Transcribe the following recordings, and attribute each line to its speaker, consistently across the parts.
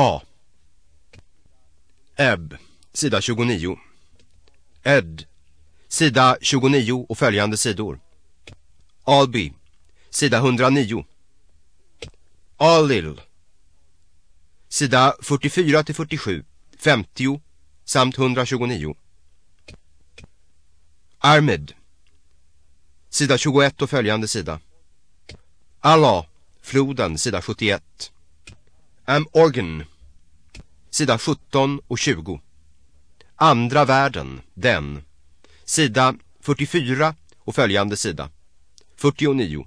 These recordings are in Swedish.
Speaker 1: A. Ebb, sida 29. Ed, sida 29 och följande sidor. Alby, sida 109. Alil, sida 44 till 47, 50 samt 129. Armid, sida 21 och följande sida. Allah, floden, sida 71. Am Organ, sida 17 och 20. Andra världen, den, sida 44 och följande sida. 49,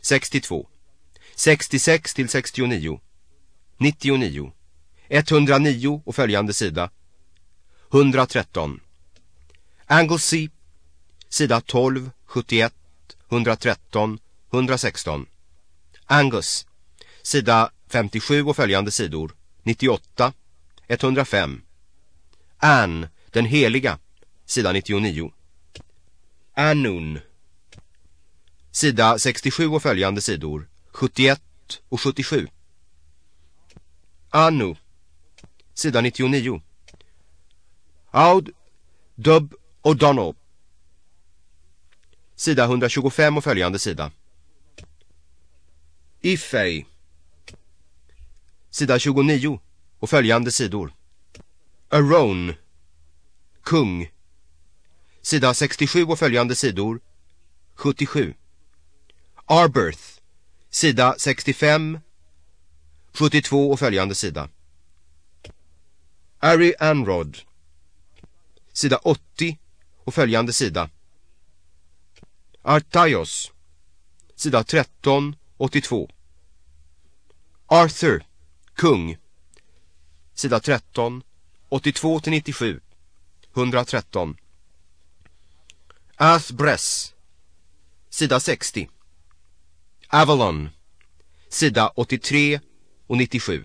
Speaker 1: 62, 66 till 69, 99, 109 och följande sida. 113. Anglesey, sida 12, 71, 113, 116. Angus, sida 57 och följande sidor. 98, 105. Anne, den heliga, sida 99. Annun, sida 67 och följande sidor. 71 och 77. Anu, sida 99. Aud Dub O'Donnell. Sida 125 och följande sida. Ifej. Sida 29 och följande sidor. Aron. Kung. Sida 67 och följande sidor. 77. Arberth. Sida 65. 72 och följande sida. Ari Anrod sida 80 och följande sida. Artaios, sida 13, 82. Arthur, kung, sida 13, 82 till 97, 113. Athbress, sida 60. Avalon, sida 83 och 97.